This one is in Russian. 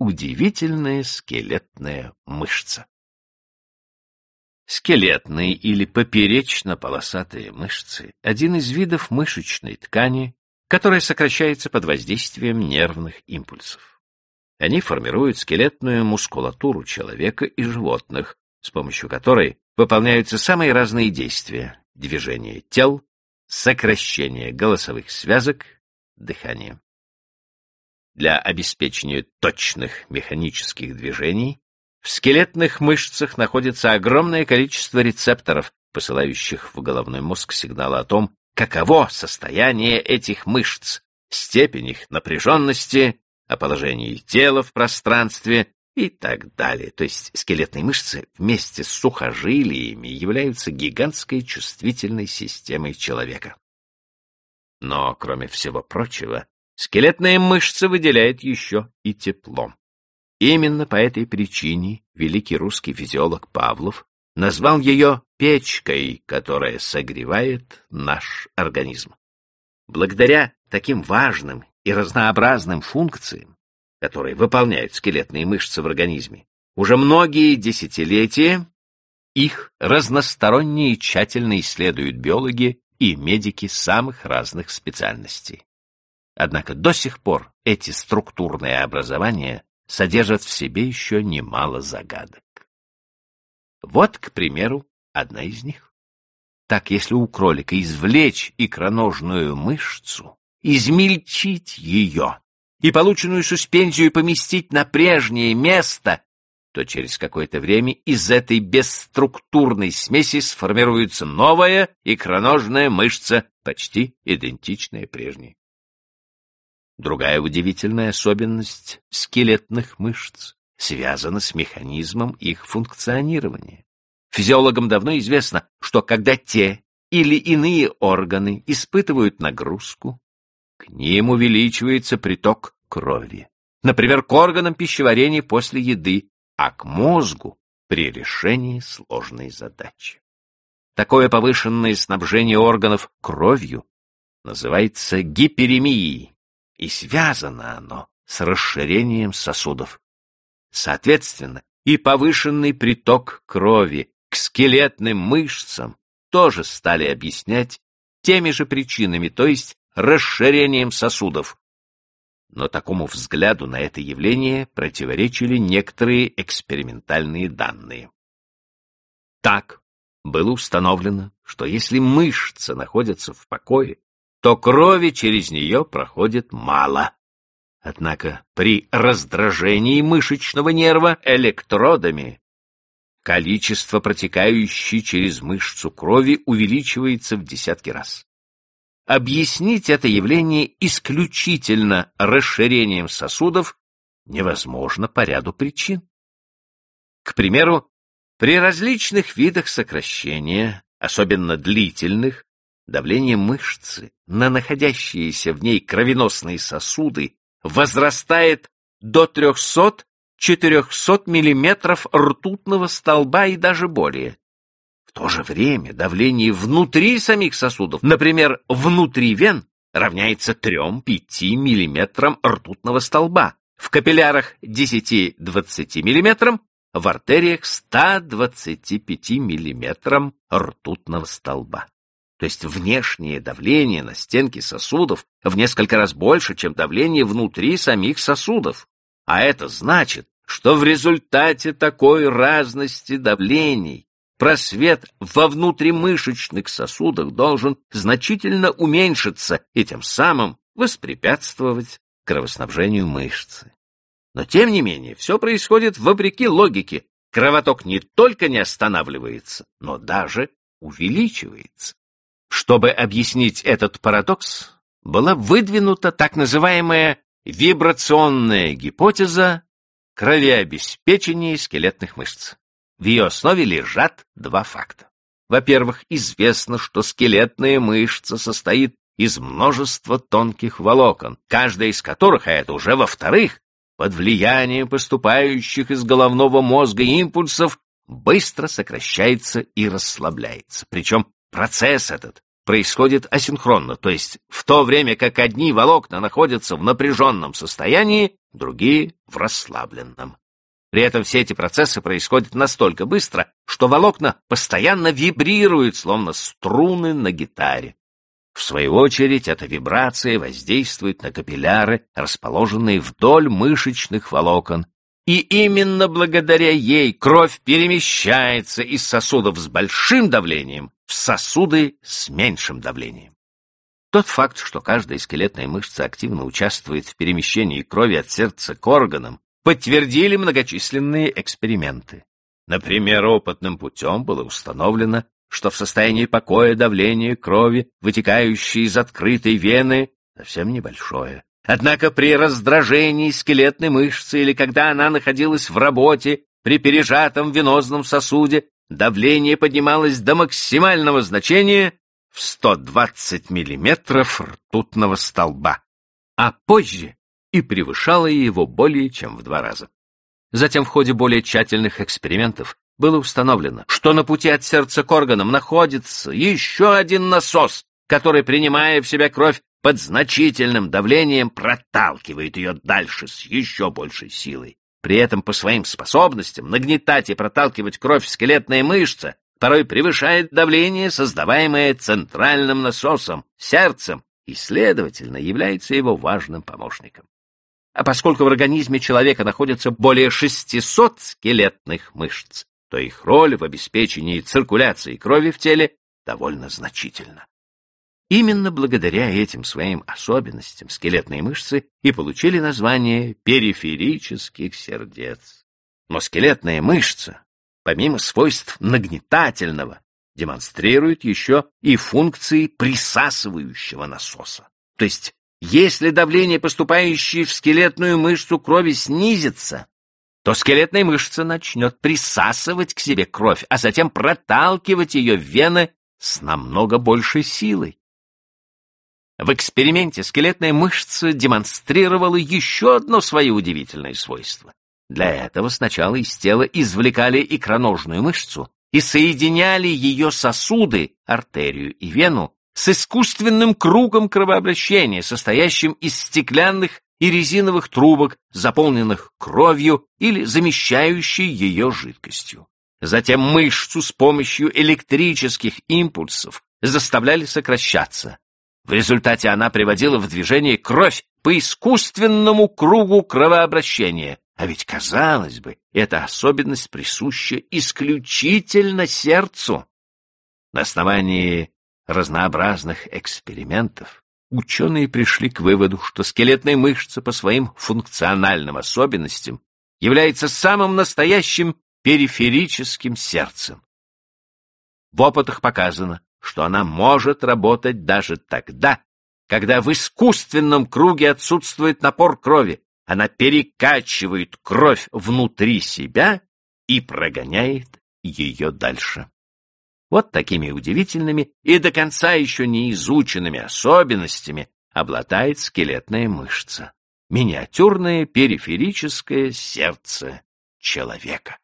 удивительная скелетная мышца. Скелетные или поперечно-полосатые мышцы – один из видов мышечной ткани, которая сокращается под воздействием нервных импульсов. Они формируют скелетную мускулатуру человека и животных, с помощью которой выполняются самые разные действия – движение тел, сокращение голосовых связок, дыхание. Для обеспечения точных механических движений в скелетных мышцах находится огромное количество рецепторов, посылающих в головной мозг сигналы о том, каково состояние этих мышц, степень их напряженности, о положении тела в пространстве и так далее. То есть скелетные мышцы вместе с сухожилиями являются гигантской чувствительной системой человека. Но, кроме всего прочего, скелетная мышца выделяет еще и тепло. Именно по этой причине великий русский физиолог Павлов назвал ее печкой, которая согревает наш организм. Благодаря таким важным и разнообразным функциям, которые выполняют скелетные мышцы в организме, уже многие десятилетия их разносторонне и тщательно исследуют биологи и медики самых разных специальностей. Однако до сих пор эти структурные образования содержат в себе еще немало загадок. Вот, к примеру, одна из них. Так, если у кролика извлечь икроножную мышцу, измельчить ее и полученную суспензию поместить на прежнее место, то через какое-то время из этой бесструктурной смеси сформируется новая икроножная мышца, почти идентичная прежней. Другая удивительная особенность скелетных мышц связана с механизмом их функционирования. Физиологам давно известно, что когда те или иные органы испытывают нагрузку, к ним увеличивается приток крови. Например, к органам пищеварения после еды, а к мозгу при решении сложной задачи. Такое повышенное снабжение органов кровью называется гиперемией и связано оно с расширением сосудов. Соответственно, и повышенный приток крови к скелетным мышцам тоже стали объяснять теми же причинами, то есть расширением сосудов. Но такому взгляду на это явление противоречили некоторые экспериментальные данные. Так, было установлено, что если мышца находится в покое, то крови через нее проходит мало. Однако при раздражении мышечного нерва электродами количество протекающей через мышцу крови увеличивается в десятки раз. Объяснить это явление исключительно расширением сосудов невозможно по ряду причин. К примеру, при различных видах сокращения, особенно длительных, давление мышцы на находящиеся в ней кровеносные сосуды возрастает до 300-400 мм ртутного столба и даже более. В то же время давление внутри самих сосудов, например, внутри вен, равняется 3-5 мм ртутного столба, в капиллярах 10-20 мм, в артериях 125 мм ртутного столба то есть внешнее давление на стенки сосудов в несколько раз больше, чем давление внутри самих сосудов. А это значит, что в результате такой разности давлений просвет во внутримышечных сосудах должен значительно уменьшиться и тем самым воспрепятствовать кровоснабжению мышцы. Но тем не менее, все происходит вопреки логике. Кровоток не только не останавливается, но даже увеличивается. Чтобы объяснить этот парадокс, была выдвинута так называемая вибрационная гипотеза кровеобеспечения скелетных мышц. В ее основе лежат два факта. Во-первых, известно, что скелетная мышца состоит из множества тонких волокон, каждая из которых, а это уже во-вторых, под влиянием поступающих из головного мозга импульсов быстро сокращается и расслабляется. Причем Процесс этот происходит асинхронно, то есть в то время как одни волокна находятся в напряженном состоянии, другие — в расслабленном. При этом все эти процессы происходят настолько быстро, что волокна постоянно вибрируют, словно струны на гитаре. В свою очередь, эта вибрация воздействует на капилляры, расположенные вдоль мышечных волокон, и именно благодаря ей кровь перемещается из сосудов с большим давлением в сосуды с меньшим давлением. Тот факт, что каждая скелетная мышца активно участвует в перемещении крови от сердца к органам, подтвердили многочисленные эксперименты. Например, опытным путем было установлено, что в состоянии покоя давление крови, вытекающее из открытой вены, совсем небольшое. Однако при раздражении скелетной мышцы или когда она находилась в работе при пережатом венозном сосуде, давление поднималось до максимального значения в 120 миллиметров ртутного столба, а позже и превышало его более чем в два раза. Затем в ходе более тщательных экспериментов было установлено, что на пути от сердца к органам находится еще один насос, который, принимая в себя кровь под значительным давлением, проталкивает ее дальше с еще большей силой. При этом по своим способностям нагнетать и проталкивать кровь в скелетные мышцы порой превышает давление, создаваемое центральным насосом, сердцем, и, следовательно, является его важным помощником. А поскольку в организме человека находится более 600 скелетных мышц, то их роль в обеспечении циркуляции крови в теле довольно значительна. Именно благодаря этим своим особенностям скелетные мышцы и получили название периферических сердец. Но скелетная мышца, помимо свойств нагнетательного, демонстрирует еще и функции присасывающего насоса. То есть, если давление, поступающее в скелетную мышцу крови, снизится, то скелетная мышца начнет присасывать к себе кровь, а затем проталкивать ее в вены с намного большей силой. В эксперименте скелетная мышца демонстрировала еще одно свое удивительное свойство. Для этого сначала из тела извлекали икроножную мышцу и соединяли ее сосуды, артерию и вену, с искусственным кругом кровообращения, состоящим из стеклянных и резиновых трубок, заполненных кровью или замещающей ее жидкостью. Затем мышцу с помощью электрических импульсов заставляли сокращаться. В результате она приводила в движение кровь по искусственному кругу кровообращения. А ведь, казалось бы, эта особенность присуща исключительно сердцу. На основании разнообразных экспериментов ученые пришли к выводу, что скелетная мышца по своим функциональным особенностям является самым настоящим периферическим сердцем. В опытах показано, что она может работать даже тогда, когда в искусственном круге отсутствует напор крови. Она перекачивает кровь внутри себя и прогоняет ее дальше. Вот такими удивительными и до конца еще не изученными особенностями обладает скелетная мышца, миниатюрное периферическое сердце человека.